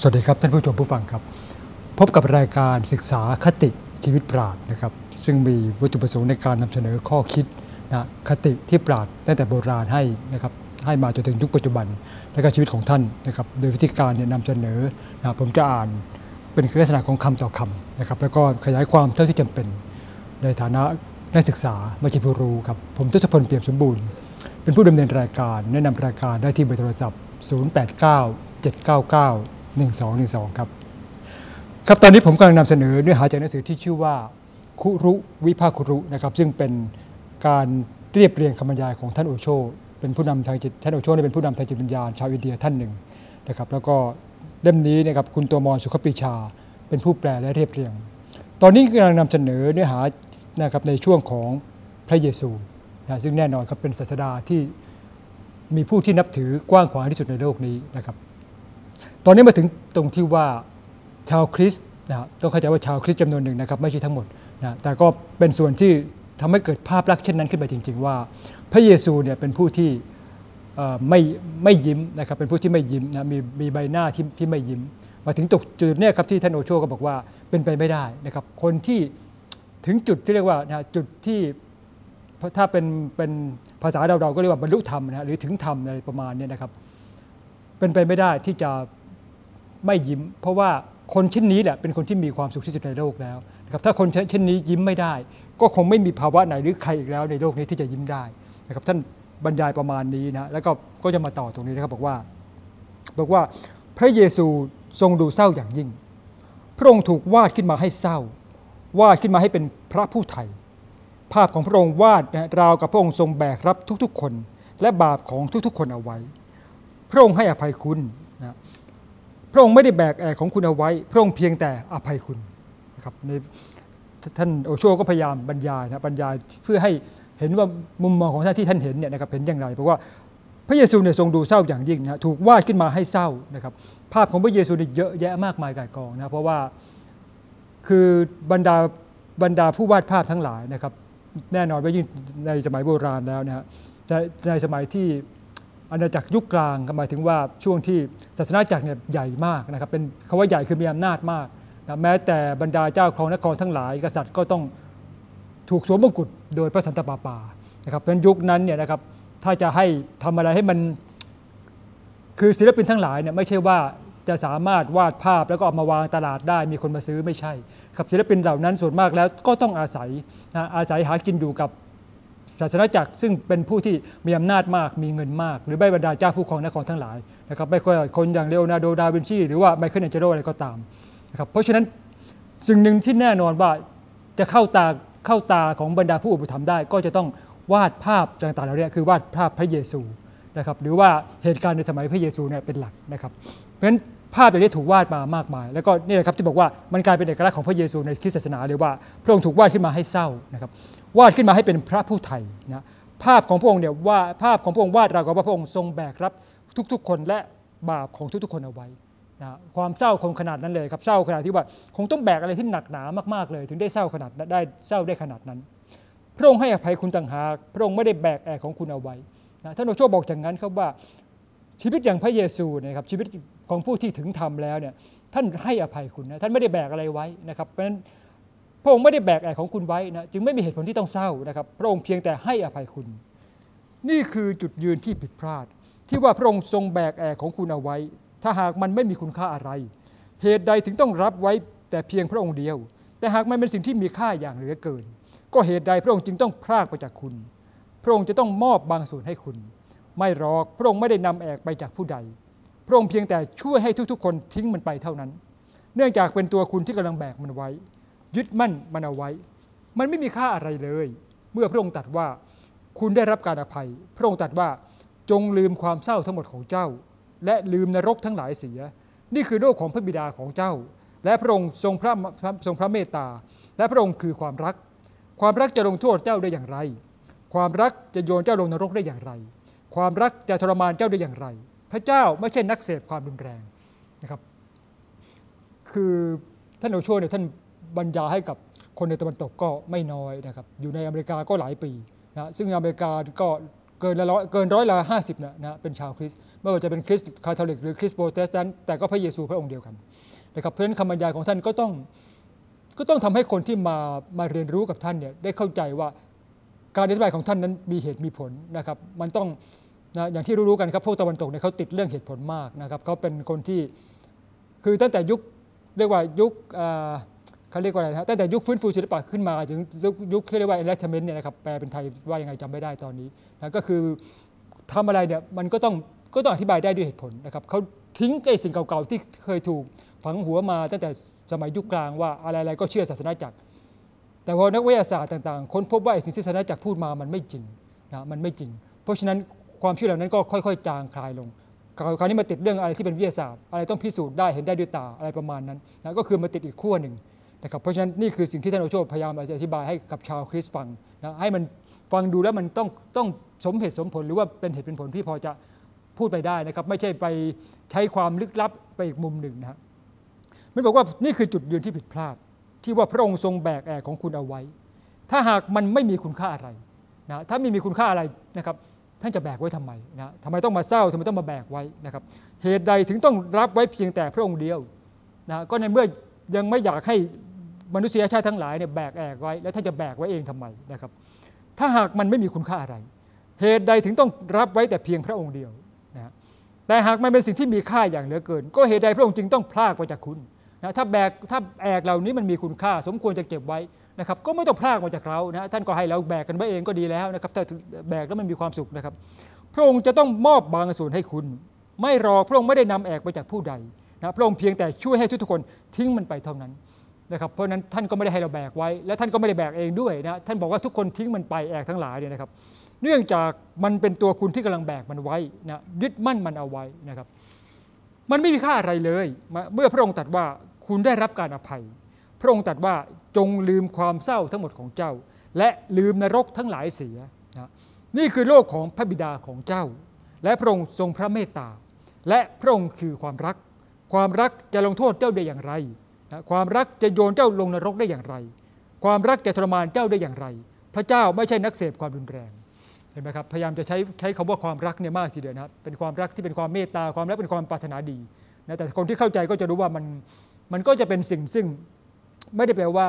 สวัสดีครับท่านผู้ชมผู้ฟังครับ พบกับรายการศึกษาคติชีวิตปราดนะครับ ซึ่งมีวัตถุประสงค์ในการนำเสนอข้อคิดนะคติที่ปราดตั้งแต่โบราณให้นะครับให้มาจนถึงยุคปัจจุบัน และก็ชีวิตของท่านนะครับโดยวิธีการเนี่ยนำเสนอนะผมจะอ่านเป็นลักษณะของคำต่อคำนะครับแล้วก็ขยายความเท่าที่จำเป็น ในฐานะนักศึกษาม่ใช่ผู้รู้ครับผมทศพลเปี่ยมสมบูรณ์ เป็นผู้ดำเนินรายการแนะนำรายการได้ที่เบอร์โทรศัพท์ 089 799 1212 ครับ ครับตอนนี้ผมกำลังนำเสนอเนื้อหาจากหนังสือที่ชื่อว่า คุรุวิภาคุรุนะครับ ซึ่งเป็นการเรียบเรียงคำบรรยายของท่านโอโช เป็นผู้นำทางจิตท่านโอโชเนี่เป็นผู้นำทางจิตวิญญาณชาวอินเดียท่านหนึ่งนะครับ แล้วก็เล่มนี้นะครับคุณตัวมรสุขปรีชา เป็นผู้แปลและเรียบเรียง ตอนนี้กำลังนำเสนอเนื้อหานะครับในช่วงของพระเยซูนะซึ่งแน่นอนครับเป็นศาสดาที่มีผู้ที่นับถือกว้างขวางที่สุดในโลกนี้นะครับ ตอนนี้มาถึงตรงที่ว่าชาวคริสต์นะต้องเข้าใจว่าชาวคริสต์จำนวนหนึ่งนะครับไม่ใช่ทั้งหมดนะแต่ก็เป็นส่วนที่ทำให้เกิดภาพลักษณ์เช่นนั้นขึ้นมาจริง ๆ ว่า พระเยซูเนี่ยเป็นผู้ที่ไม่ไม่ยิ้มนะครับเป็นผู้ที่ไม่ยิ้มนะมีมีใบหน้าที่ที่ไม่ยิ้ม มาถึงตกจุดเนี้ครับที่ท่านโอโชก็บอกว่าเป็นไปไม่ได้นะครับคนที่ถึงจุดที่เรียกว่านะจุดที่ถ้าเป็นเป็นภาษาเราเราก็เรียกว่าบรรลุธรรมนะหรือถึงธรรมอะไรประมาณเนี้นะครับ เป็นไปไม่ได้ที่จะไม่ยิ้ม เพราะว่าคนเช่นนี้แหละเป็นคนที่มีความสุขที่สุดในโลกแล้วนะครับถ้าคนเช่นนี้ยิ้มไม่ได้ ก็คงไม่มีภาวะไหนหรือใครอีกแล้วในโลกนี้ที่จะยิ้มได้นะครับท่านบรรยายประมาณนี้นะแล้วก็ก็จะมาต่อตรงนี้นะครับบอกว่า บอกว่าพระเยซูทรงดูเศร้าอย่างยิ่ง พระองค์ถูกวาดขึ้นมาให้เศร้า วาดขึ้นมาให้เป็นพระผู้ไถ่ภาพของพระองค์วาดนะราวกับพระองค์ทรงแบกรับทุกๆคน และบาปของทุกๆ คนเอาไว้ พระองค์ให้อภัยคุณนะพระองค์ไม่ได้แบกแอกของคุณเอาไว้ พระองค์เพียงแต่อภัยคุณนะครับในท่านโอโชก็พยายามบรรยายนะบรรยายเพื่อให้เห็นว่ามุมมองของท่านที่ท่านเห็นเนี่ยนะครับเห็นอย่างไรเพราะว่าพระเยซูเนี่ยทรงดูเศร้าอย่างยิ่งนะถูกวาดขึ้นมาให้เศร้านะครับ ภาพของพระเยซูเนี่ยเยอะแยะมากมายกายกองนะเพราะว่าคือบรรดาบรรดาผู้วาดภาพทั้งหลายนะครับ แน่นอนว่ายิ่งในสมัยโบราณแล้วนะฮะในในสมัยที่ อาณาจักรยุคกลางก็หมายถึงว่าช่วงที่ศาสนาจักรเนี่ยใหญ่มากนะครับเป็นคำว่าใหญ่คือมีอำนาจมากนะแม้แต่บรรดาเจ้าครองนครทั้งหลาย กษัตริย์ก็ต้องถูกสวมมงกุฎโดยพระสันตะปาปานะครับเพราะฉะนั้นยุคนั้นเนี่ยนะครับถ้าจะให้ทำอะไรให้มันคือศิลปินทั้งหลายเนี่ยไม่ใช่ว่าจะสามารถวาดภาพแล้วก็เอามาวางตลาดได้มีคนมาซื้อไม่ใช่ครับศิลปินเหล่านั้นส่วนมากแล้วก็ต้องอาศัยนะอาศัยหากินอยู่กับ ศาสนาจักรซึ่งเป็นผู้ที่มีอำนาจมากมีเงินมาก หรือใบบรรดาเจ้าผู้ครองนครทั้งหลายนะครับไม่ค่อยคนอย่างเลโอนาร์โดดาวินชีหรือว่าไมเคิลแองเจโลอะไรก็ตามนะครับเพราะฉะนั้นสิ่งหนึ่งที่แน่นอนว่าจะเข้าตาเข้าตาของบรรดาผู้อุปถัมภ์ได้ ก็จะต้องวาดภาพต่างๆเหล่านี้คือวาดภาพพระเยซูนะครับหรือว่าเหตุการณ์ในสมัยพระเยซูเนี่ยเป็นหลักนะครับเพราะฉะนั้น ภาพอย่างนี้ถูกวาดมามากมาย แล้วก็นี่แหละครับที่บอกว่ามันกลายเป็นเอกลักษณ์ของพระเยซูในคริสตศาสนาเลยว่า พระองค์ถูกวาดขึ้นมาให้เศร้านะครับวาดขึ้นมาให้เป็นพระผู้ไถ่นะภาพของพระองค์เนี่ยว่าภาพของพระองค์วาดเรากับว่าพระองค์ทรงแบกรับทุกๆ คนและบาปของทุกๆ คนเอาไว้นะความเศร้าคงขนาดนั้นเลยครับเศร้าขนาดที่ว่าคงต้องแบกอะไรที่หนักหนามากๆเลย ถึงได้เศร้าขนาดนั้นได้เศร้าได้ขนาดนั้น พระองค์ให้อภัยคุณต่างหากพระองค์ไม่ได้แบกแอกของคุณเอาไว้นะท่านโอโชบอกอย่างนั้นครับว่าชีวิตอย่างพระเยซูนะครับชีวิต ของผู้ที่ถึงธรรมแล้วเนี่ยท่านให้อภัยคุณนะท่านไม่ได้แบกอะไรไว้นะครับเพราะฉะนั้นพระองค์ไม่ได้แบกแอกของคุณไว้นะจึงไม่มีเหตุผลที่ต้องเศร้านะครับ พระองค์เพียงแต่ให้อภัยคุณ นี่คือจุดยืนที่ผิดพลาด ที่ว่าพระองค์ทรงแบกแอกของคุณเอาไว้ ถ้าหากมันไม่มีคุณค่าอะไร เหตุใดถึงต้องรับไว้แต่เพียงพระองค์เดียว แต่หากมันเป็นสิ่งที่มีค่าอย่างเหลือเกิน ก็เหตุใดพระองค์จึงต้องพรากไปจากคุณ พระองค์จะต้องมอบบางส่วนให้คุณ ไม่หรอกพระองค์ไม่ได้นำแอกไปจากผู้ใด พระองค์เพียงแต่ช่วยให้ทุกๆ คนทิ้งมันไปเท่านั้น เนื่องจากเป็นตัวคุณที่กำลังแบกมันไว้ ยึดมั่นมันเอาไว้ มันไม่มีค่าอะไรเลย เมื่อพระองค์ตรัสว่าคุณได้รับการอภัย พระองค์ตรัสว่าจงลืมความเศร้าทั้งหมดของเจ้า และลืมนรกทั้งหลายเสีย นี่คือโลกของพระบิดาของเจ้า และพระองค์ทรงพระทรงพระเมตตา และพระองค์คือความรัก ความรักจะลงโทษเจ้าได้อย่างไร ความรักจะโยนเจ้าลงนรกได้อย่างไร ความรักจะทรมานเจ้าได้อย่างไร พระเจ้าไม่ใช่นักเสพความรุนแรงนะครับ คือท่านโอโชเนี่ยท่านบรรยายให้กับคนในตะวันตกก็ไม่น้อยนะครับ อยู่ในอเมริกาก็หลายปีนะซึ่งอเมริกาก็เกินละร้อยเกินร้อยละห้าสิบนะนะเป็นชาวคริสต์ไม่ว่าจะเป็นคริสต์คาทอลิกหรือคริสต์โปรเตสแตนต์แต่ก็พระเยซูพระองค์เดียวกันนะครับเพราะฉะนั้นคำบรรยายของท่านก็ต้องก็ต้องทำให้คนที่มามาเรียนรู้กับท่านเนี่ยได้เข้าใจว่าการอธิบายของท่านนั้นมีเหตุมีผลนะครับ มันต้อง นะอย่างที่รู้ๆกันครับพวกตะวันตกเนี่ยเขาติดเรื่องเหตุผลมากนะครับเขาเป็นคนที่คือตั้งแต่ยุคเรียกว่ายุคเขาเรียกว่าอะไรนะตั้งแต่ยุคฟื้นฟูศิลปะขึ้นมาถึงยุคที่เรียกว่า enlightenment เนี่ยนะครับแปลเป็นไทยว่ายังไงจำไม่ได้ตอนนี้นะก็คือทำอะไรเนี่ยมันก็ต้องก็ต้องอธิบายได้ด้วยเหตุผลนะครับเขาทิ้งไอ้สิ่งเก่าๆที่เคยถูกฝังหัวมาตั้งแต่สมัยยุคกลางว่าอะไรๆก็เชื่อศาสนาจักร แต่พอนักวิทยาศาสตร์ต่างๆ ค้นพบว่าไอ้สิ่งที่ศาสนาจักรพูดมามันไม่จริงนะมันไม่จริง เพราะฉะนั้น ความเชื่อเหล่านั้นก็ค่อย ๆ จางคลายลงคราวนี้มาติดเรื่องอะไรที่เป็นวิทยาศาสตร์ อะไรต้องพิสูจน์ได้เห็นได้ด้วยตาอะไรประมาณนั้นนะก็คือมาติดอีกขั้วหนึ่งนะครับเพราะฉะนั้นนี่คือสิ่งที่ท่านโอโชพยายามอธิบายให้กับชาวคริสต์ฟังนะให้มันฟังดูแล้วมันต้องต้องสมเหตุสมผลหรือว่าเป็นเหตุเป็นผลที่พอจะพูดไปได้นะครับ ไม่ใช่ไปใช้ความลึกลับไปอีกมุมหนึ่งนะมันบอกว่านี่คือจุดยืนที่ผิดพลาด ที่ว่าพระองค์ทรงแบกแอกของคุณเอาไว้ ถ้าหากมันไม่มีคุณค่าอะไรนะถ้าไม่มีคุณค่าอะไรนะครับ ท่านจะแบกไว้ทำไมนะทำไมต้องมาเศร้าทำไมต้องมาแบกไว้นะครับ เหตุใดถึงต้องรับไว้เพียงแต่พระองค์เดียวนะก็ในเมื่อยังไม่อยากให้มนุษยชาติทั้งหลายเนี่ยแบกแอกไว้ แล้วท่านจะแบกไว้เองทำไมนะครับ ถ้าหากมันไม่มีคุณค่าอะไร เหตุใดถึงต้องรับไว้แต่เพียงพระองค์เดียวนะแต่หากมันเป็นสิ่งที่มีค่าอย่างเหลือเกิน ก็เหตุใดพระองค์จึงต้องพลากไปจากคุณนะถ้าแบกถ้าแอกเหล่านี้มันมีคุณค่า สมควรจะเก็บไว้ นะครับก็ไม่ต้องพลากมาจากเรานะท่านก็ให้เราแบกกันไว้เองก็ดีแล้วนะครับถ้าแบกแล้วมันมีความสุขนะครับ พระองค์จะต้องมอบบางส่วนให้คุณ ไม่รอพระองค์ไม่ได้นำแอกไปจากผู้ใดนะพระองค์เพียงแต่ช่วยให้ทุกคนทิ้งมันไปเท่านั้นนะครับเพราะนั้นท่านก็ไม่ได้ให้เราแบกไว้ และท่านก็ไม่ได้แบกเองด้วยนะท่านบอกว่าทุกคนทิ้งมันไปแอกทั้งหลายเนี่ยนะครับ เนื่องจากมันเป็นตัวคุณที่กำลังแบกมันไว้นะยึดมั่นมันเอาไว้นะครับ มันไม่มีค่าอะไรเลย เมื่อพระองค์ตรัสว่าคุณได้รับการอภัย พระองค์ตรัสว่า จงลืมความเศร้าทั้งหมดของเจ้า และลืมนรกทั้งหลายเสียนะนี่คือโลกของพระบิดาของเจ้า และพระองค์ทรงพระเมตตา และพระองค์คือความรัก ความรักจะลงโทษเจ้าได้อย่างไรความรักจะโยนเจ้าลงนรกได้อย่างไร ความรักจะทรมานเจ้าได้อย่างไร พระเจ้าไม่ใช่นักเสพความรุนแรงเห็นไหมครับพยายามจะใช้ใช้คำว่าความรักเนี่ยมากทีเดียวนะครับเป็นความรักที่เป็นความเมตตาความรักเป็นความปรารถนาดีนะแต่คนที่เข้าใจก็จะรู้ว่ามันมันก็จะเป็นสิ่งซึ่ง ไม่ได้แปลว่า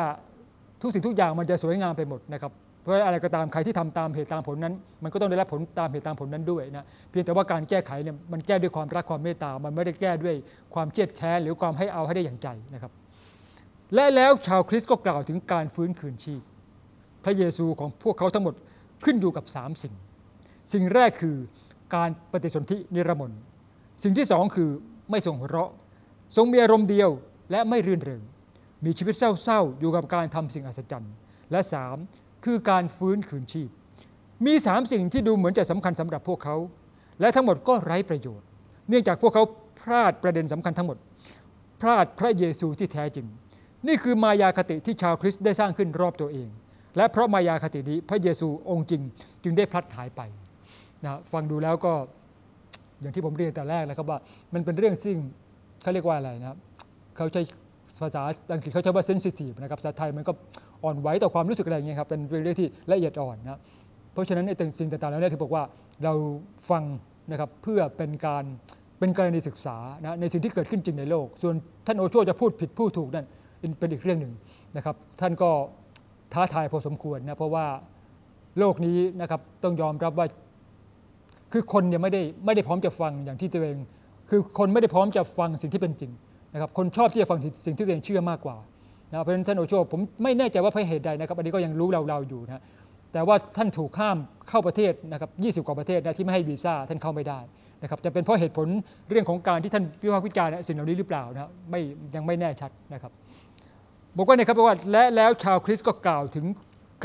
ทุกสิ่งทุกอย่างมันจะสวยงามไปหมดนะครับเพราะอะไรก็ตามใครที่ทำตามเหตุตามผลนั้น มันก็ต้องได้รับผลตามเหตุตามผลนั้นด้วยนะเพียงแต่ว่าการแก้ไขเนี่ยมันแก้ด้วยความรักความเมตตา มันไม่ได้แก้ด้วยความเครียดแค้นหรือความให้เอาให้ได้อย่างใจนะครับ และแล้วชาวคริสต์ก็กล่าวถึงการฟื้นคืนชีพ พระเยซูของพวกเขาทั้งหมดขึ้นอยู่กับสามสิ่ง สิ่งแรกคือการปฏิสนธินิรมนสิ่งที่สองคือไม่ทรงหัวเราะ ทรงมีอารมณ์เดียวและไม่รื่นเริง มีชีวิตเศร้าๆอยู่กับการทำสิ่งอัศจรรย์ และสามคือการฟื้นคืนชีพ มีสามสิ่งที่ดูเหมือนจะสำคัญสำหรับพวกเขา และทั้งหมดก็ไร้ประโยชน์ เนื่องจากพวกเขาพลาดประเด็นสำคัญทั้งหมด พลาดพระเยซูที่แท้จริง นี่คือมายาคติที่ชาวคริสต์ได้สร้างขึ้นรอบตัวเอง และเพราะมายาคตินี้พระเยซูองค์จริง จึงได้พลัดหายไปนะฟังดูแล้วก็อย่างที่ผมเรียนแต่แรกแล้วครับว่ามันเป็นเรื่องซึ่งเขาเรียกว่าอะไรนะครับเขาใช้ ภาษาอังกฤษเขาใช้ว่าเซนซิทีฟนะครับภาษาไทยมันก็อ่อนไหวต่อความรู้สึกอะไรอย่างเงี้ยครับเป็นเรื่องที่ละเอียดอ่อนนะเพราะฉะนั้นในสิ่งต่างๆแล้วเนี่ยถือบอกว่าเราฟังนะครับเพื่อเป็นการเป็นกรณีศึกษานะในสิ่งที่เกิดขึ้นจริงในโลก ส่วนท่านโอโชจะพูดผิดพูดถูกนั่นเป็นอีกเรื่องหนึ่งนะครับ ท่านก็ท้าทายพอสมควรนะเพราะว่าโลกนี้นะครับต้องยอมรับว่าคือคนเนี่ยไม่ได้ไม่ได้พร้อมจะฟังอย่างที่ตัวเอง คือคนไม่ได้พร้อมจะฟังสิ่งที่เป็นจริง นะครับคนชอบที่จะฟังสิ่งที่ตัวเองเชื่อมากกว่านะเพราะฉะนั้นท่านโอโชผมไม่แน่ใจว่าเพราะเหตุใดนะครับอันนี้ก็ยังรู้เราเราอยู่นะแต่ว่าท่านถูกห้ามเข้าประเทศนะครับ20กว่าประเทศนะที่ไม่ให้วีซ่าท่านเข้าไม่ได้นะครับจะเป็นเพราะเหตุผลเรื่องของการที่ท่านวิพากษ์วิจารณ์สิ่งเหล่านี้หรือเปล่านะไม่ยังไม่แน่ชัดนะครับบอกว่าในครับว่าและแล้วชาวคริสต์ก็กล่าวถึง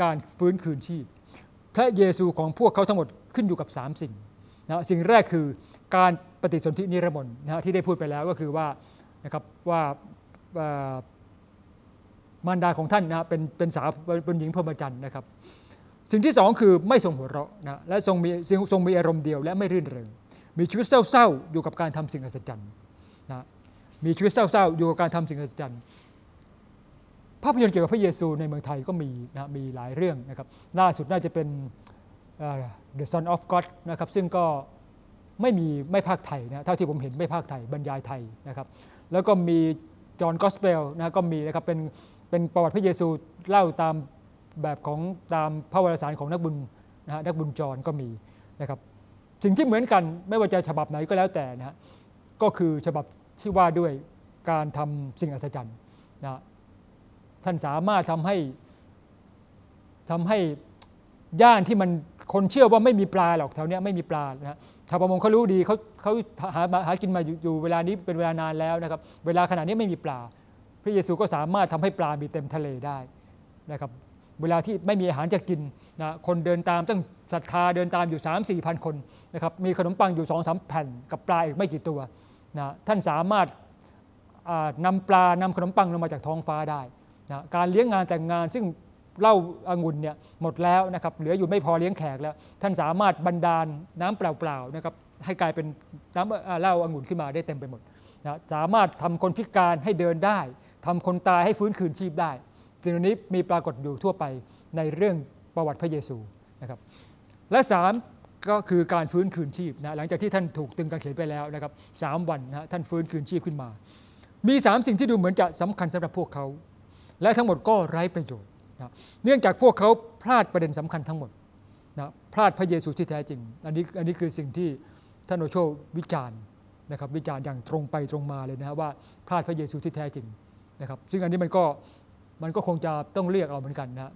การฟื้นคืนชีพ พระเยซูของพวกเขาทั้งหมดขึ้นอยู่กับ 3 สิ่งนะสิ่งแรกคือการปฏิสนธินิรมนนะที่ได้พูดไปแล้วก็คือว่า นะครับว่ามารดาของท่านนะเป็นเป็นสาวเป็นหญิงพรหมจรรย์นะครับ สิ่งที่สองคือไม่ทรงหัวเราะนะและทรงมีทรงมีอารมณ์เดียวและไม่รื่นเริงมีชีวิตเศร้าๆอยู่กับการทำสิ่งอัศจรรย์นะมีชีวิตเศร้าๆอยู่กับการทำสิ่งอัศจรรย์ภาพยนตร์เกี่ยวกับพระเยซูในเมืองไทยก็มีนะมีหลายเรื่องนะครับล่าสุดน่าจะเป็น The Son of God นะครับซึ่งก็ไม่มีไม่ภาคไทยนะเท่าที่ผมเห็นไม่ภาคไทยบรรยายไทยนะครับ แล้วก็มีจอห์นกอสเปลนะก็มีนะครับเป็นเป็นประวัติพระเยซูเล่าตามแบบของตามพระวรสารของนักบุญนะฮะนักบุญจรก็มีนะครับสิ่งที่เหมือนกันไม่ว่าจะฉบับไหนก็แล้วแต่นะฮะก็คือฉบับที่ว่าด้วยการทำสิ่งอัศจรรย์นะท่านสามารถทำให้ทำให้ย่านที่มัน คนเชื่อว่าไม่มีปลาหรอกแถวเนี้ยไม่มีปลานะชาวประมงเขารู้ดีเขาเขาหาหากินมาอยู่เวลานี้เป็นเวลานานแล้วนะครับ เวลาขณะนี้ไม่มีปลา พระเยซูก็สามารถทำให้ปลามีเต็มทะเลได้นะครับ เวลาที่ไม่มีอาหารจะกินนะคนเดินตามตั้งศรัทธาเดินตามอยู่ 3 4พันคนนะครับ มีขนมปังอยู่2อสแผ่นกับปลาอีกไม่กี่ตัวนะท่านสามารถนำปลานำขนมปังลงมาจากท้องฟ้าได้นะการเลี้ยงงานแต่งงานซึ่ง เหล้าอางุ่นเนี่ยหมดแล้วนะครับเหลืออยู่ไม่พอเลี้ยงแขกแล้ว ท่านสามารถบันดาลน้ำเปล่าๆนะครับให้กลายเป็นน้ำเหล้าอางุ่นขึ้นมาได้เต็มไปหมดนะสามารถทำคนพิการให้เดินได้ทำคนตายให้ฟื้นคืนชีพได้สิ่งนี้มีปรากฏอยู่ทั่วไปในเรื่องประวัติพระเยซูนะครับและสามก็คือการฟื้นคืนชีพนะหลังจากที่ท่านถูกตึงกางเขนไปแล้วนะครับสามวันนะท่านฟื้นคืนชีพขึ้นมา มีสามสิ่งที่ดูเหมือนจะสำคัญสำหรับพวกเขา และทั้งหมดก็ไร้ประโยชน์ นะเนื่องจากพวกเขาพลาดประเด็นสำคัญทั้งหมดนะพลาดพระเยซูที่แท้จริง อันนี้อันนี้คือสิ่งที่ท่านโอโชวิจารณ์นะครับวิจารณ์อย่างตรงไปตรงมาเลยนะว่าพลาดพระเยซูที่แท้จริงนะครับ ซึ่งอันนี้มันก็มันก็คงจะต้องเรียกเอาเหมือนกันนะ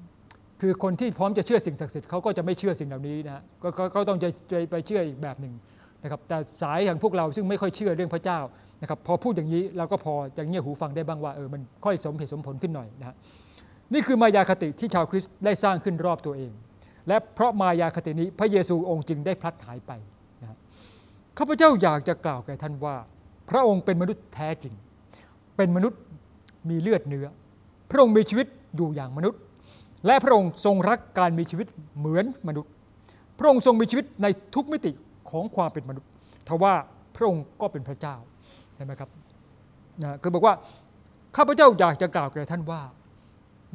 คือคนที่พร้อมจะเชื่อสิ่งศักดิ์สิทธิ์เขาก็จะไม่เชื่อสิ่งเหล่านี้นะก็ก็ต้องจะไปเชื่ออีกแบบหนึ่งนะครับแต่สายอย่างพวกเราซึ่งไม่ค่อยเชื่อเรื่องพระเจ้านะครับพอพูดอย่างนี้เราก็พอจะเงี่ยหูฟังได้บ้างว่าเออมันค่อยสมเหตุสมผลขึ้นหน่อยนะ นี่คือมายาคติที่ชาวคริสต์ได้สร้างขึ้นรอบตัวเอง และเพราะมายาคตินี้พระเยซูองค์จึงได้พลัดหายไปนะข้าพเจ้าอยากจะกล่าวแก่ท่านว่า พระองค์เป็นมนุษย์แท้จริง เป็นมนุษย์มีเลือดเนื้อ พระองค์มีชีวิตอยู่อย่างมนุษย์ และพระองค์ทรงรักการมีชีวิตเหมือนมนุษย์ พระองค์ทรงมีชีวิตในทุกมิติของความเป็นมนุษย์ทว่าพระองค์ก็เป็นพระเจ้าเห็นไหมครับนะคือบอกว่าข้าพเจ้าอยากจะกล่าวแก่ท่านว่า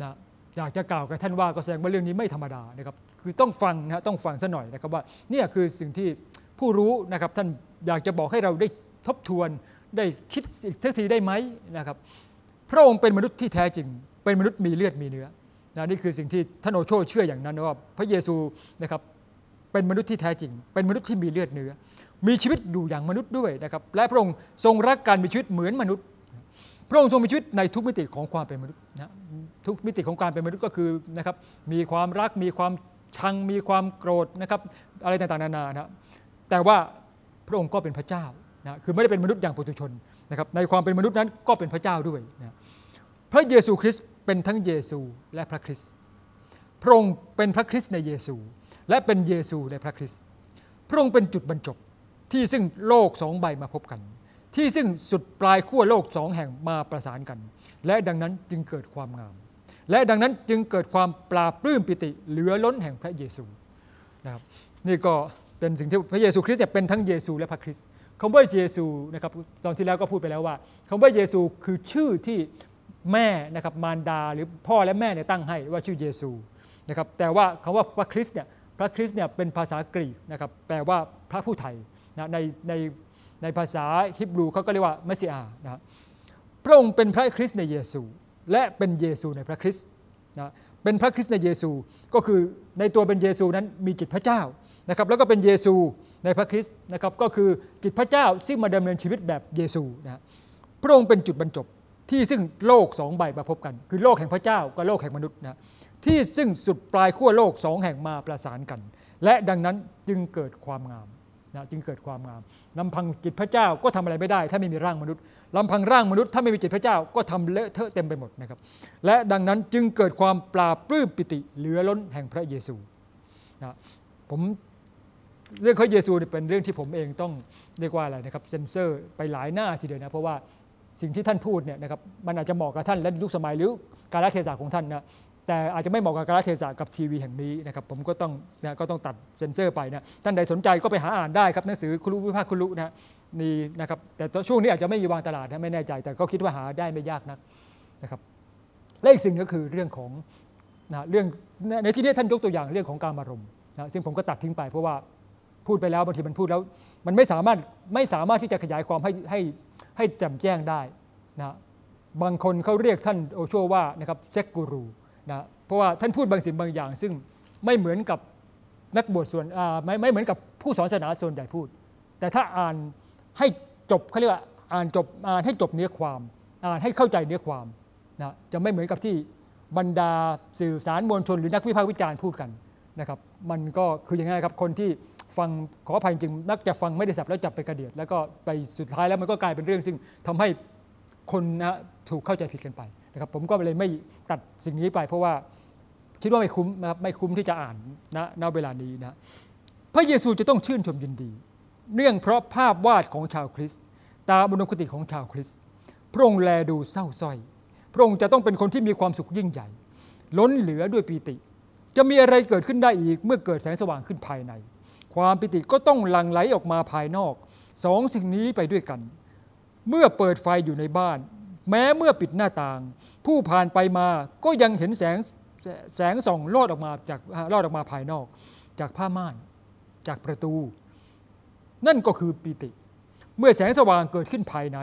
นะอยากจะกล่าวกับท่านว่าก็แสดงว่าเรื่องนี้ไม่ธรรมดานะครับคือต้องฟังนะต้องฟังซะหน่อยนะครับว่านี่คือสิ่งที่ผู้รู้นะครับท่านอยากจะบอกให้เราได้ทบทวนได้คิดอีกสักทีได้ไหมนะครับพระองค์เป็นมนุษย์ที่แท้จริง เป็นมนุษย์มีเลือดมีเนื้อนะนี่คือสิ่งที่ท่านโอโชเชื่ออย่างนั้นว่าพระเยซูนะครับเป็นมนุษย์ที่แท้จริง เป็นมนุษย์ที่มีเลือดเนื้อ มีชีวิตอยู่อย่างมนุษย์ด้วยนะครับและพระองค์ทรงรักการมีชีวิตเหมือนมนุษย์ พระองค์ทรงมีชีวิตในทุกมิติของความเป็นมนุษย์นะทุกมิติของการเป็นมนุษย์ก็คือนะครับมีความรักมีความชังมีความโกรธนะครับอะไรต่างๆนานานะแต่ว่าพระองค์ก็เป็นพระเจ้านะคือไม่ได้เป็นมนุษย์อย่างปุถุชนนะครับในความเป็นมนุษย์นั้นก็เป็นพระเจ้าด้วยนะพระเยซูคริสต์เป็นทั้งเยซูและพระคริสต์พระองค์เป็นพระคริสต์ในเยซู และเป็นเยซูในพระคริสต์พระองค์เป็นจุดบรรจบที่ซึ่งโลกสองใบมาพบกัน ที่ซึ่งสุดปลายขั้วโลกสองแห่งมาประสานกัน และดังนั้นจึงเกิดความงาม และดังนั้นจึงเกิดความปราปลื้มปิติ เหลือล้นแห่งพระเยซูนะครับนี่ก็เป็นสิ่งที่พระเยซูคริสต์เป็นทั้งเยซูและพระคริสต์คำว่าเยซูนะครับตอนที่แล้วก็พูดไปแล้วว่าคำว่าเยซูคือชื่อที่แม่นะครับมารดาหรือพ่อและแม่เนี่ยตั้งให้ว่าชื่อเยซูนะครับแต่ว่าคำว่าพระคริสต์เนี่ยพระคริสต์เนี่ยเป็นภาษากรีกนะครับแปลว่าพระผู้ไถ่นะในใน ในภาษาฮิบรูเขาก็เรียกว่าเมสสิอานะพระองค์เป็นพระคริสต์ในเยซู และเป็นเยซูในพระคริสต์นะเป็นพระคริสต์ในเยซูก็คือในตัวเป็นเยซูนั้นมีจิตพระเจ้านะครับแล้วก็เป็นเยซูในพระคริสต์นะครับก็คือจิตพระเจ้าซึ่งมาดำเนินชีวิตแบบเยซูนะพระองค์เป็นจุดบรรจบที่ซึ่งโลกสองใบมาพบกัน คือโลกแห่งพระเจ้ากับโลกแห่งมนุษย์นะที่ซึ่งสุดปลายขั้วโลกสองแห่งมาประสานกัน และดังนั้นจึงเกิดความงาม นะจึงเกิดความงามลำพังจิตพระเจ้าก็ทำอะไรไม่ได้ ถ้าไม่มีร่างมนุษย์ลำพังร่างมนุษย์ถ้าไม่มีจิตพระเจ้าก็ทำเลอะเทอะเต็มไปหมดนะครับ และดังนั้นจึงเกิดความปราบปลื้มปิติเหลือล้นแห่งพระเยซูนะผมเรื่องพระเยซูเป็นเรื่องที่ผมเองต้องเรียกว่าอะไรนะครับเซนเซอร์ไปหลายหน้าทีเดียวนะเพราะว่าสิ่งที่ท่านพูดเนี่ยนะครับมันอาจจะเหมาะกับท่านและยุคสมัยหรือการละเทศะของท่านนะ แต่อาจจะไม่เหมาะกับการเทศะกับทีวีแห่งนี้นะครับผมก็ต้องนะก็ต้องตัดเซ็นเซอร์ไปนะท่านใดสนใจก็ไปหาอ่านได้ครับหนังสือคุรุวิภาคคุรุนะนี่นะครับแต่ช่วงนี้อาจจะไม่มีวางตลาดนะไม่แน่ใจ แต่ก็คิดว่าหาได้ไม่ยากนักนะครับและอีกสิ่งก็คือเรื่องของนะเรื่องในที่นี้ท่านยกตัวอย่างเรื่องของการมารมนะซึ่งผมก็ตัดทิ้งไป เพราะว่าพูดไปแล้วบางทีมันพูดแล้ว มันไม่สามารถไม่สามารถที่จะขยายความให้ให้ให้แจ่มแจ้งได้นะบางคนเขาเรียกท่านโอโชว่านะครับเซกกูรู นะเพราะว่าท่านพูดบางสิ่งบางอย่าง ซึ่งไม่เหมือนกับนักบวชส่วนไม่ไม่เหมือนกับผู้สอนศาสนาส่วนใหญ่พูด แต่ถ้าอ่านให้จบเขาเรียกว่าอ่านจบอ่านให้จบเนื้อความ อ่านให้เข้าใจเนื้อความนะจะไม่เหมือนกับที่บรรดาสื่อสารมวลชนหรือนักวิพากษ์วิจารณ์พูดกันนะครับ มันก็คืออย่างไรครับคนที่ฟังขออภัยจริงนักจะฟังไม่ได้สับแล้วจับไปกระเดียดแล้วก็ไปสุดท้ายแล้วมันก็กลายเป็นเรื่องซึ่งทำให้คนนะถูกเข้าใจผิดกันไป นะครับผมก็เลยไม่ตัดสิ่งนี้ไป เพราะว่าคิดว่าไม่คุ้มนะครับไม่คุ้มที่จะอ่านนะณเวลานี้นะพระเยซูจะต้องชื่นชมยินดี เนื่องเพราะภาพวาดของชาวคริสต์ตามอุดมคติของชาวคริสต์พระองค์แลดูเศร้าส้อย พระองค์จะต้องเป็นคนที่มีความสุขยิ่งใหญ่ ล้นเหลือด้วยปีติ จะมีอะไรเกิดขึ้นได้อีกเมื่อเกิดแสงสว่างขึ้นภายใน ความปิติก็ต้องหลั่งไหลออกมาภายนอกสองสิ่งนี้ไปด้วยกัน เมื่อเปิดไฟอยู่ในบ้าน แม้เมื่อปิดหน้าต่าง ผู้ผ่านไปมาก็ยังเห็นแสงแสงส่องลอดออกมาจากลอดออกมาภายนอก จากผ้าม่าน จากประตู นั่นก็คือปิติ เมื่อแสงสว่างเกิดขึ้นภายใน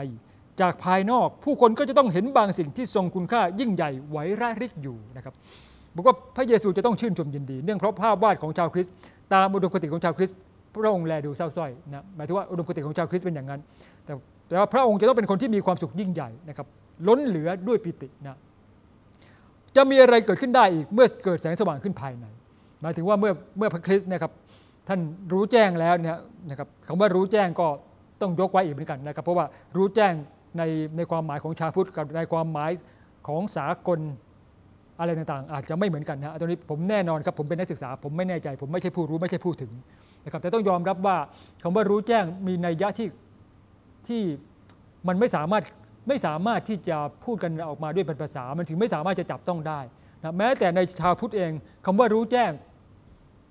จากภายนอกผู้คนก็จะต้องเห็นบางสิ่งที่ทรงคุณค่ายิ่งใหญ่ไหวร่าริกอยู่นะครับบอกว่าพระเยซูจะต้องชื่นชมยินดี เนื่องเพราะภาพวาดของชาวคริสต์ตามอุดมคติของชาวคริสต์พระองค์แลดูเศร้าส้อยนะหมายถึงว่าอุดมคติของชาวคริสต์เป็นอย่างนั้น แต่ แต่ว่าพระองค์จะต้องเป็นคนที่มีความสุขยิ่งใหญ่นะครับ ล้นเหลือด้วยปิตินะจะมีอะไรเกิดขึ้นได้อีกเมื่อเกิดแสงสว่างขึ้นภายในหมายถึงว่าเมื่อเมื่อพระคริสต์นะครับท่านรู้แจ้งแล้วเนี่ยนะครับคำว่ารู้แจ้งก็ต้องยกไว้อีกเหมือนกันนะครับ เพราะว่ารู้แจ้งในในความหมายของชาพุทธกับในความหมายของสากลอะไรต่างๆ อาจจะไม่เหมือนกันนะตรงนี้ผมแน่นอนครับผมเป็นนักศึกษา ผมไม่แน่ใจ ผมไม่ใช่ผู้รู้ไม่ใช่ผู้ถึงนะครับแต่ต้องยอมรับว่าคำว่ารู้แจ้งมีนัยยะที่ที่ มันไม่สามารถไม่สามารถที่จะพูดกันออกมาด้วยเป็นภาษา มันถึงไม่สามารถจะจับต้องได้นะแม้แต่ในชาวพุทธเองคำว่ารู้แจ้ง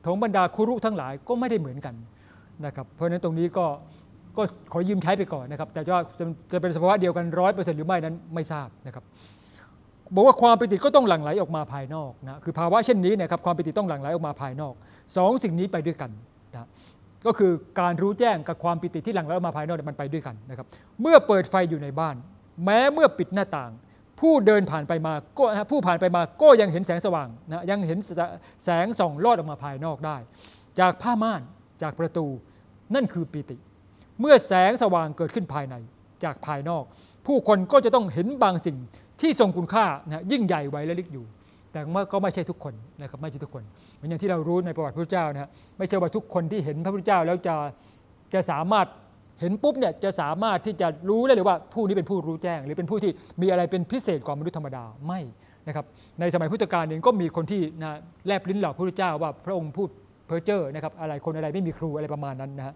ของบรรดาครุทั้งหลายก็ไม่ได้เหมือนกันนะครับเพราะฉะนั้นตรงนี้ก็ก็ขอยืมใช้ไปก่อนนะครับ แต่ว่าจะเป็นสภาวะเดียวกันร้อยเปอร์เซ็นต์หรือไม่นั้นไม่ทราบนะครับบอกว่าความปิติก็ต้องหลั่งไหลออกมาภายนอกนะคือภาวะเช่นนี้นะครับความปิติต้องหลั่งไหลออกมาภายนอกสองสิ่งนี้ไปด้วยกันนะ ก็คือการรู้แจ้งกับความปิติที่หลั่งไหลออกมาภายนอกมันไปด้วยกันนะครับ เมื่อเปิดไฟอยู่ในบ้าน แม้เมื่อปิดหน้าต่าง ผู้เดินผ่านไปมาก็ผู้ผ่านไปมาก็ยังเห็นแสงสว่างนะยังเห็นแสงส่องลอดออกมาภายนอกได้ จากผ้าม่านจากประตูนั่นคือปิติ เมื่อแสงสว่างเกิดขึ้นภายในจากภายนอก ผู้คนก็จะต้องเห็นบางสิ่งที่ทรงคุณค่านะยิ่งใหญ่ไว้และลิกอยู่ แต่ก็ไม่ใช่ทุกคนนะครับไม่ใช่ทุกคนเหมือนอย่างที่เรารู้ในประวัติพระเจ้านะไม่ใช่ว่าทุกคนที่เห็นพระพุทธเจ้าแล้วจะจะสามารถเห็นปุ๊บเนี่ยจะสามารถที่จะรู้ได้เลยว่าผู้นี้เป็นผู้รู้แจ้ง หรือเป็นผู้ที่มีอะไรเป็นพิเศษกว่ามนุษย์ธรรมดาไม่นะครับในสมัยพุทธกาลเองก็มีคนที่นะแลบลิ้นหลอกพระพุทธเจ้าว่าพระองค์พูดเพ้อเจ้อนะครับอะไรคนอะไรไม่มีครูอะไรประมาณนั้นนะฮะ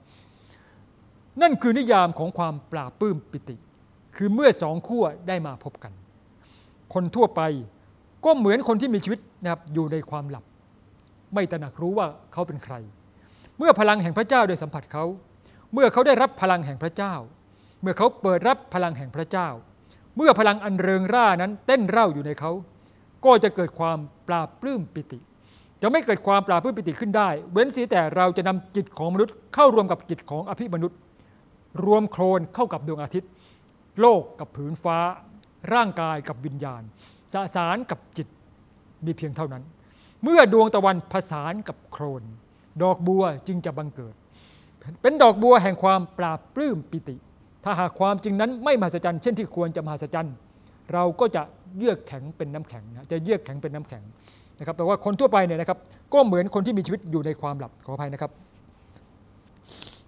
นั่นคือนิยามของความปราบปื้มปิติ คือเมื่อสองขั้วได้มาพบกัน คนทั่วไป ก็เหมือนคนที่มีชีวิตนะครับอยู่ในความหลับ ไม่ตระหนักรู้ว่าเขาเป็นใคร เมื่อพลังแห่งพระเจ้าได้สัมผัสเขา เมื่อเขาได้รับพลังแห่งพระเจ้า เมื่อเขาเปิดรับพลังแห่งพระเจ้า เมื่อพลังอันเริงร่านั้นเต้นเร่าอยู่ในเขา ก็จะเกิดความปราบปลื้มปิติ จะไม่เกิดความปราบปลื้มปิติขึ้นได้ เว้นเสียแต่เราจะนำจิตของมนุษย์เข้ารวมกับจิตของอภิมนุษย์ รวมโครนเข้ากับดวงอาทิตย์ โลกกับผืนฟ้า ร่างกายกับวิญญาณ สสารกับจิตมีเพียงเท่านั้น เมื่อดวงตะวันผสานกับโครน ดอกบัวจึงจะบังเกิด เป็นดอกบัวแห่งความปราบปลื้มปิติ ถ้าหากความจริงนั้นไม่มหัศจรรย์ เช่นที่ควรจะมหัศจรรย์ เราก็จะเยือกแข็งเป็นน้ำแข็งนะจะเยือกแข็งเป็นน้ำแข็งนะครับแปลว่าคนทั่วไปเนี่ยนะครับ ก็เหมือนคนที่มีชีวิตอยู่ในความหลับขออภัยนะครับ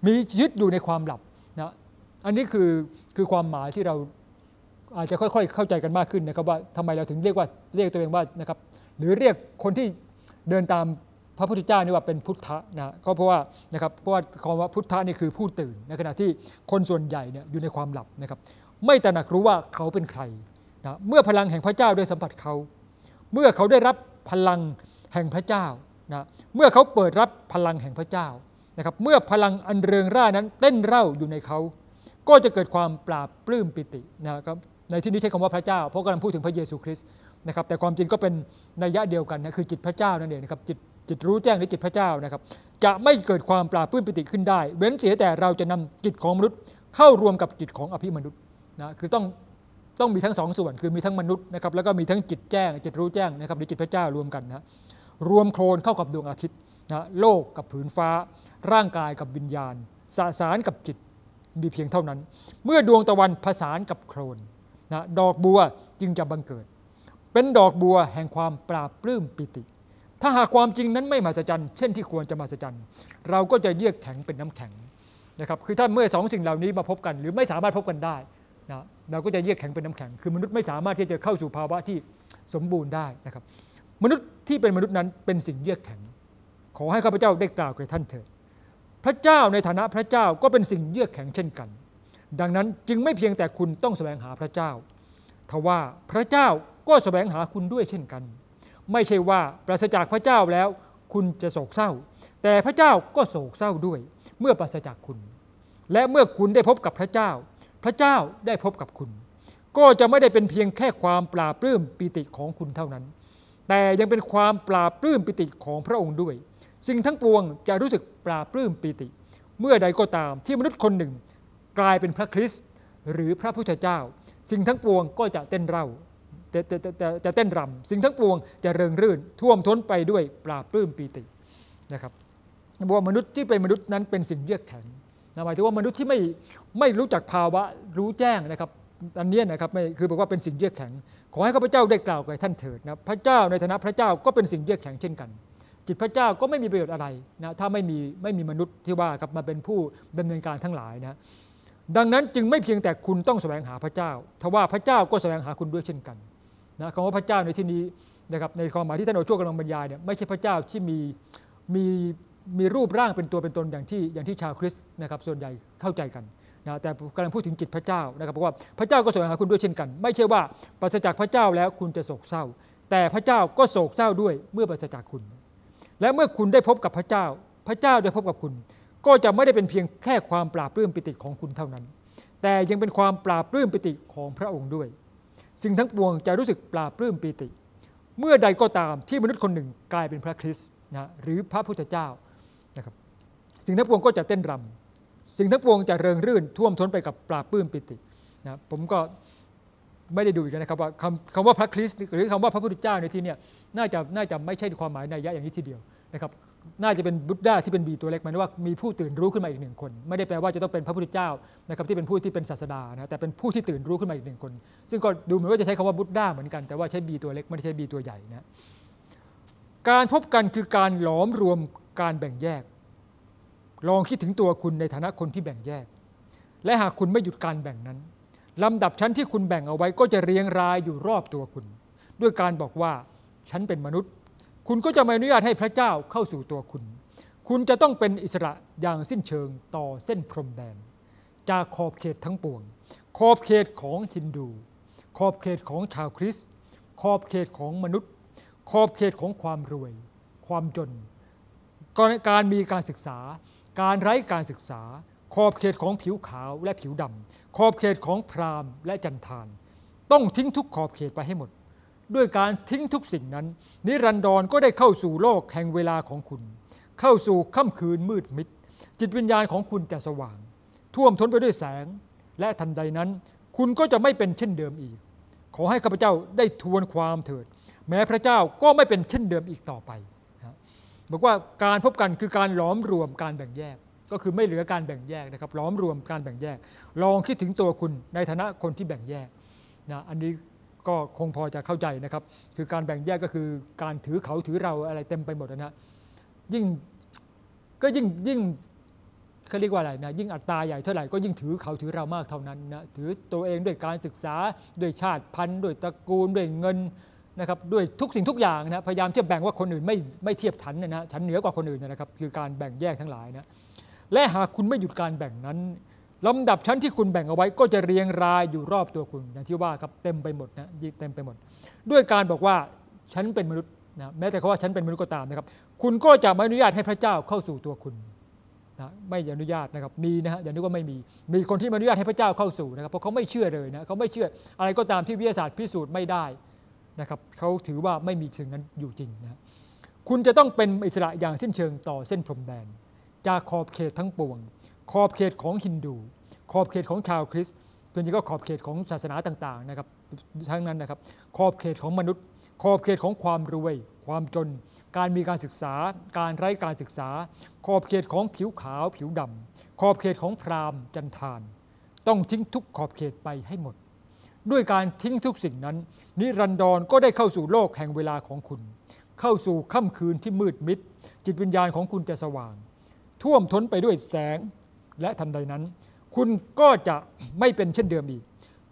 มีชีวิตอยู่ในความหลับนะอันนี้คือคือความหมายที่เรา อาจจะค่อยๆ เข้าใจกันมากขึ้นนะครับว่าทำไมเราถึงเรียกว่าเรียกตัวเองว่านะครับหรือเรียกคนที่เดินตามพระพุทธเจ้านี่ว่าเป็นพุทธะนะก็เพราะว่านะครับเพราะว่าคำว่าพุทธะนี่คือผู้ตื่นในขณะที่คนส่วนใหญ่เนี่ยอยู่ในความหลับนะครับไม่ตระหนักรู้ว่าเขาเป็นใครนะเมื่อพลังแห่งพระเจ้าได้สัมผัสเขา เมื่อเขาได้รับพลังแห่งพระเจ้านะเมื่อเขาเปิดรับพลังแห่งพระเจ้านะครับเมื่อพลังอันเริงร่านั้นเต้นเร่าอยู่ในเขา ก็จะเกิดความปราบปลื้มปิตินะครับ ในที่นี้ใช้คำว่าพระเจ้า เพราะกำลังพูดถึงพระเยซูคริสต์นะครับแต่ความจริงก็เป็นนัยยะเดียวกันนะคือจิตพระเจ้านั่นเองนะครับจิตจิตรู้แจ้งหรือจิตพระเจ้านะครับจะไม่เกิดความปราบปลื้มปิติขึ้นได้ เว้นเสียแต่เราจะนำจิตของมนุษย์ เข้ารวมกับจิตของอภิมนุษย์นะคือต้องต้องมีทั้งสองส่วนคือมีทั้งมนุษย์นะครับแล้วก็มีทั้งจิตแจ้ง จิตรู้แจ้งนะครับหรือจิตพระเจ้ารวมกันนะรวมโคลนเข้ากับดวงอาทิตย์นะโลกกับผืนฟ้า ร่างกายกับวิญญาณสสารกับจิตมีเพียงเท่านั้น เมื่อดวงตะวันผสานกับโคลน นะดอกบัวจึงจะบังเกิด เป็นดอกบัวแห่งความปราบปลื้มปิติ ถ้าหากความจริงนั้นไม่มหัศจรรย์เช่นที่ควรจะมหัศจรรย์เราก็จะเยือกแข็งเป็นน้ำแข็งนะครับคือถ้าเมื่อสองสิ่งเหล่านี้มาพบกัน หรือไม่สามารถพบกันได้นะเราก็จะเยือกแข็งเป็นน้ำแข็ง คือมนุษย์ไม่สามารถที่จะเข้าสู่ภาวะที่สมบูรณ์ได้นะครับ มนุษย์ที่เป็นมนุษย์นั้นเป็นสิ่งเยือกแข็ง ขอให้ข้าพเจ้าได้กล่าวแก่ท่านเถิดพระเจ้าในฐานะพระเจ้าก็เป็นสิ่งเยือกแข็งเช่นกัน ดังนั้นจึงไม่เพียงแต่คุณต้องแสวงหาพระเจ้าทว่าพระเจ้าก็แสวงหาคุณด้วยเช่นกัน ไม่ใช่ว่าปราศจากพระเจ้าแล้ว คุณจะโศกเศร้า แต่พระเจ้าก็โศกเศร้าด้วย เมื่อปราศจากคุณ และเมื่อคุณได้พบกับพระเจ้า พระเจ้าได้พบกับคุณ ก็จะไม่ได้เป็นเพียงแค่ความปราบปลื้มปิติของคุณเท่านั้น แต่ยังเป็นความปราบปลื้มปิติของพระองค์ด้วยสิ่งทั้งปวงจะรู้สึกปราบปลื้มปิติ เมื่อใดก็ตามที่มนุษย์คนหนึ่ง กลายเป็นพระคริสต์หรือพระพุทธเจ้า สิ่งทั้งปวงก็จะเต้นเร่าจะจะจะจะเต้นรำสิ่งทั้งปวงจะเริงรื่น ท่วมท้นไปด้วยปราบปลื้มปีตินะครับบอกว่ามนุษย์ที่เป็นมนุษย์นั้นเป็นสิ่งเยือกแข็งหมายถึงว่ามนุษย์ที่ไม่ไม่รู้จักภาวะรู้แจ้งนะครับอันนี้นะครับไม่คือบอกว่าเป็นสิ่งเยือกแข็ง ขอให้ข้าพเจ้าได้กล่าวกับท่านเถิดนะพระเจ้าในฐานะพระเจ้าก็เป็นสิ่งเยือกแข็งเช่นกัน จิตพระเจ้าก็ไม่มีประโยชน์อะไรนะถ้าไม่มีไม่มีมนุษย์ที่ว่าครับมาเป็นผู้ดำเนินการทั้งหลายนะ ดังนั้นจึงไม่เพียงแต่คุณต้องแสวงหาพระเจ้าทว่าพระเจ้าก็แสวงหาคุณด้วยเช่นกันนะคำว่าพระเจ้าในที่นี้นะครับในความหมายที่ท่านโอโชกำลังบรรยายเนี่ยไม่ใช่พระเจ้าที่มีมีมีรูปร่างเป็นตัวเป็นตนอย่างที่อย่างที่ชาวคริสต์นะครับส่วนใหญ่เข้าใจกันนะแต่กำลังพูดถึงจิตพระเจ้านะครับเพราะว่าพระเจ้าก็แสวงหาคุณด้วยเช่นกัน ไม่ใช่ว่าปราศจากพระเจ้าแล้วคุณจะโศกเศร้า แต่พระเจ้าก็โศกเศร้าด้วยเมื่อปราศจากคุณ และเมื่อคุณได้พบกับพระเจ้า พระเจ้าได้พบกับคุณ ก็จะไม่ได้เป็นเพียงแค่ความปราบปลื้มปิติของคุณเท่านั้น แต่ยังเป็นความปราบปลื้มปิติของพระองค์ด้วย สิ่งทั้งปวงจะรู้สึกปลาบปลื้มปีติ เมื่อใดก็ตามที่มนุษย์คนหนึ่งกลายเป็นพระคริสต์นะหรือพระพุทธเจ้านะครับสิ่งทั้งปวงก็จะเต้นรำสิ่งทั้งปวงจะเริงรื่นท่วมท้นไปกับปลาบปลื้มปิตินะผมก็ไม่ได้ดูอีกนะครับว่าคำคำว่าพระคริสต์หรือคำว่าพระพุทธเจ้าในที่นี้น่าจะน่าจะไม่ใช่ความหมายในยะอย่างนี้ทีเดียว นะครับน่าจะเป็นบุตรดาที่เป็นบีตัวเล็กหมายว่ามีผู้ตื่นรู้ขึ้นมาอีกหนึ่งคน ไม่ได้แปลว่าจะต้องเป็นพระพุทธเจ้านะครับที่เป็นผู้ที่เป็นศาสดานะแต่เป็นผู้ที่ตื่นรู้ขึ้นมาอีกหนึ่งคน ซึ่งก็ดูเหมือนว่าจะใช้คำว่าบุตรดาเหมือนกันแต่ว่าใช้บีตัวเล็กไม่ได้ใช้บีตัวใหญ่นะการพบกันคือการหลอมรวมการแบ่งแยก ลองคิดถึงตัวคุณในฐานะคนที่แบ่งแยก และหากคุณไม่หยุดการแบ่งนั้นลำดับชั้นที่คุณแบ่งเอาไว้ก็จะเรียงรายอยู่รอบตัวคุณ ด้วยการบอกว่าฉันเป็นมนุษย์ คุณก็จะไม่อนุญาตให้พระเจ้าเข้าสู่ตัวคุณ คุณจะต้องเป็นอิสระอย่างสิ้นเชิงต่อเส้นพรมแดน จากขอบเขตทั้งปวง ขอบเขตของฮินดู ขอบเขตของชาวคริสต์ขอบเขตของมนุษย์ ขอบเขตของความรวย ความจน การมีการศึกษา การไร้การศึกษา ขอบเขตของผิวขาวและผิวดำขอบเขตของพราหมณ์และจันทาน ต้องทิ้งทุกขอบเขตไปให้หมด ด้วยการทิ้งทุกสิ่งนั้น นิรันดรก็ได้เข้าสู่โลกแห่งเวลาของคุณ เข้าสู่ค่ำคืนมืดมิด จิตวิญญาณของคุณจะสว่าง ท่วมท้นไปด้วยแสง และทันใดนั้น คุณก็จะไม่เป็นเช่นเดิมอีก ขอให้ข้าพเจ้าได้ทวนความเถิด แม้พระเจ้าก็ไม่เป็นเช่นเดิมอีกต่อไปบอกว่าการพบกันคือการล้อมรวมการแบ่งแยก ก็คือไม่เหลือการแบ่งแยกนะครับล้อมรวมการแบ่งแยก ลองคิดถึงตัวคุณในฐานะคนที่แบ่งแยกนะอันนี้ ก็คงพอจะเข้าใจนะครับ คือการแบ่งแยกก็คือการถือเขาถือเราอะไรเต็มไปหมดนะยิ่งก็ยิ่งยิ่งเขาเรียกว่าอะไรนะยิ่งอัตราใหญ่เท่าไหร่ก็ยิ่งถือเขาถือเรามากเท่านั้นนะถือตัวเองด้วยการศึกษาด้วยชาติพันธุ์ด้วยตระกูลด้วยเงินนะครับด้วยทุกสิ่งทุกอย่างนะพยายามเที่จะแบ่งว่าคนอื่นไม่ไม่เทียบทันนะนะฉันเหนือกว่าคนอื่นนะครับ คือการแบ่งแยกทั้งหลายนะและหากคุณไม่หยุดการแบ่งนั้น ลำดับชั้นที่คุณแบ่งเอาไว้ก็จะเรียงรายอยู่รอบตัวคุณอย่างที่ว่าครับเต็มไปหมดนะเต็มไปหมด ด้วยการบอกว่าฉันเป็นมนุษย์นะแม้แต่เขาว่าฉันเป็นมนุษย์ก็ตามนะครับ คุณก็จะไม่อนุญาตให้พระเจ้าเข้าสู่ตัวคุณนะไม่อนุญาตนะครับมีนะฮะอย่านึกว่าไม่มี มีคนที่ไม่อนุญาตให้พระเจ้าเข้าสู่นะครับเพราะเขาไม่เชื่อเลยนะเขาไม่เชื่ออะไรก็ตามที่วิทยาศาสตร์พิสูจน์ไม่ได้นะครับเขาถือว่าไม่มีสิ่งนั้นอยู่จริงนะคุณจะต้องเป็นอิสระอย่างสิ้นเชิงต่อเส้นพรมแดนจากขอบเขตทั้งปวง ขอบเขตของฮินดู ขอบเขตของชาวคริสต์ตัวนี้ก็ขอบเขตของศาสนาต่างๆนะครับทั้งนั้นนะครับ ขอบเขตของมนุษย์ ขอบเขตของความรวย ความจน การมีการศึกษา การไร้การศึกษา ขอบเขตของผิวขาวผิวดำขอบเขตของพราหมณ์จันทาน ต้องทิ้งทุกขอบเขตไปให้หมด ด้วยการทิ้งทุกสิ่งนั้น นิรันดรก็ได้เข้าสู่โลกแห่งเวลาของคุณ เข้าสู่ค่ำคืนที่มืดมิด จิตวิญญาณของคุณจะสว่าง ท่วมท้นไปด้วยแสง และทันใดนั้น คุณก็จะไม่เป็นเช่นเดิมอีก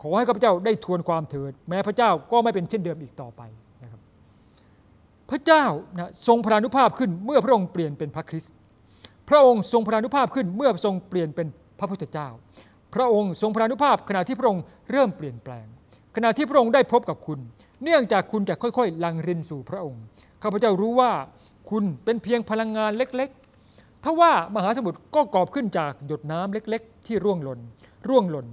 ขอให้ข้าพเจ้าได้ทวนความเถิด แม้พระเจ้าก็ไม่เป็นเช่นเดิมอีกต่อไปนะครับ พระเจ้านะทรงพรานุภาพขึ้นเมื่อพระองค์เปลี่ยนเป็นพระคริสต์พระองค์ทรงพรานุภาพขึ้นเมื่อทรงเปลี่ยนเป็นพระพุทธเจ้า พระองค์ทรงพรานุภาพขณะที่พระองค์เริ่มเปลี่ยนแปลง ขณะที่พระองค์ได้พบกับคุณ เนื่องจากคุณจะค่อยๆ ลังรินสู่พระองค์ข้าพเจ้ารู้ว่าคุณเป็นเพียงพลังงานเล็ก ทว่ามหาสมุทรก็กอบขึ้นจากหยดน้ำเล็กๆ ที่ร่วงหล่น ร่วงหล่น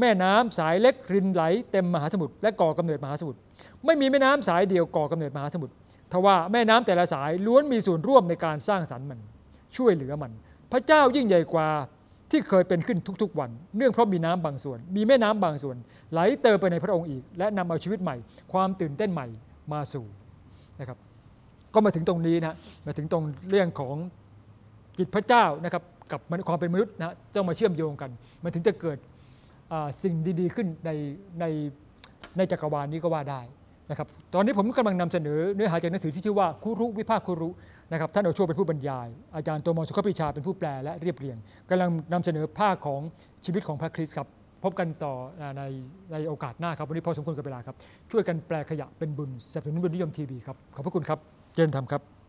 แม่น้ำสายเล็กรินไหลเต็มมหาสมุทรและก่อกำเนิดมหาสมุทรไม่มีแม่น้ำสายเดียวก่อกำเนิดมหาสมุทรทว่าแม่น้ำแต่ละสายล้วนมีส่วนร่วมในการสร้างสรรค์มัน ช่วยเหลือมัน พระเจ้ายิ่งใหญ่กว่าที่เคยเป็นขึ้นทุกๆ วัน เนื่องเพราะมีน้ำบางส่วน มีแม่น้ำบางส่วน ไหลเติมไปในพระองค์อีก และนำเอาชีวิตใหม่ ความตื่นเต้นใหม่มาสู่นะครับ ก็มาถึงตรงนี้นะมาถึงตรงเรื่องของ จิตพระเจ้านะครับกับความเป็นมนุษย์นะต้องมาเชื่อมโยงกัน มันถึงจะเกิดสิ่งดีๆขึ้นในในในจักรวาลนี้ก็ว่าได้นะครับตอนนี้ผมกำลังนำเสนอเนื้อหาจากหนังสือที่ชื่อว่าคุรุวิภาคคุรุนะครับท่านโอโชเป็นผู้บรรยาย อาจารย์โตมอสุขปรีชาเป็นผู้แปลและเรียบเรียงกำลังนำเสนอภาคของชีวิตของพระคริสต์ครับพบกันต่อในในโอกาสหน้าครับวันนี้พอสมควรกับเวลาครับ ช่วยกันแปลขยะเป็นบุญสนับสนุนบุญนิยมทีวีครับขอบพระคุณครับเจริญธรรมครับ